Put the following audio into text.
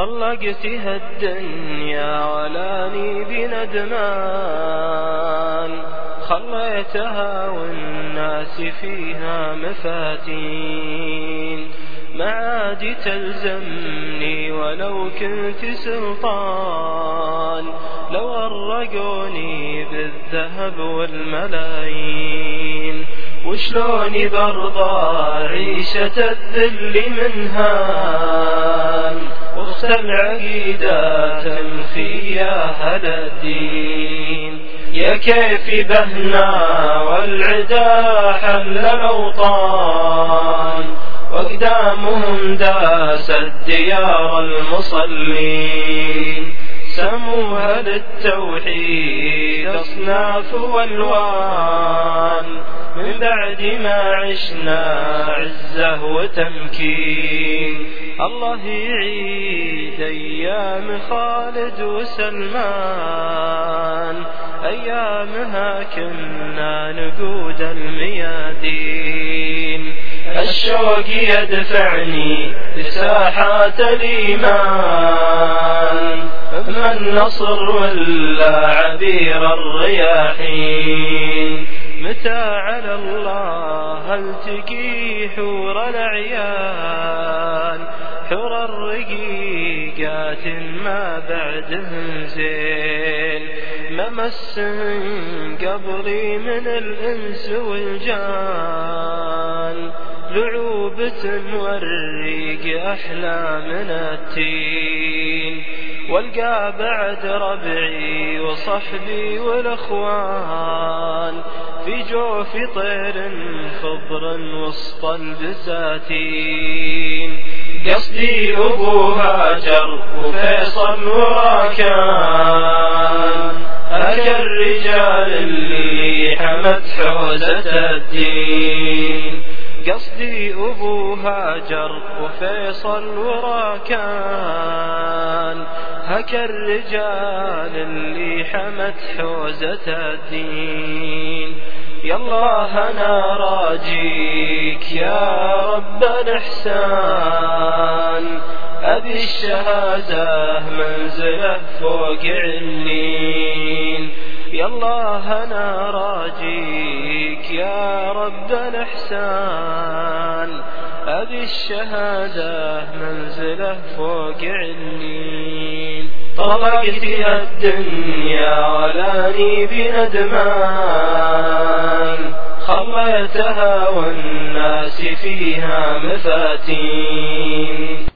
طلقتها الدنيا ولاني بندمان خليتها والناس فيها مفاتين. معادي تلزمني ولو كنت سلطان. لو غرقوني بالذهب والملايين. وشلوني برضى عيشة الذل منها؟ واختل العقيدة يا هل الدين. يا كيف بهنا والعدا حل الأوطان وأقدامهم داست ديار المصلين. سموها للتوحيد أصناف وألوان. من بعد ما عشنا عزة وتمكين. الله يعيد أيام خالد وسلمان. أيامها كنا نقود الميادين. الشوق يدفعني لساحات الإيمان. أما النصر ولا عبير الرياحين. متى على الله التقي حور الأعيان حور الرقيقات ما بعدهن زين. ممسهن قبري من الإنس والجان؟ لعوبة وريق أحلى من التين. والقى بعد ربعي وصحبي والأخوان في جوف طير خضر وسط البساتين. قصدي أبو هاجر وفيصل وراكان. هاك الرجال اللي حمت حوزة الدين. قصدي أبو هاجر وفيصل وراكان. هك الرجال اللي حمت حوزة الدين. يالله أنا راجيك يا رب الإحسان. أبي الشهادة منزلة فوق علين يالله أنا راجيك يا رب الإحسان. أبي الشهادة منزلة فوق علين طلقتها الدنيا ولاني بندمان خليتها والناس فيها مفاتين.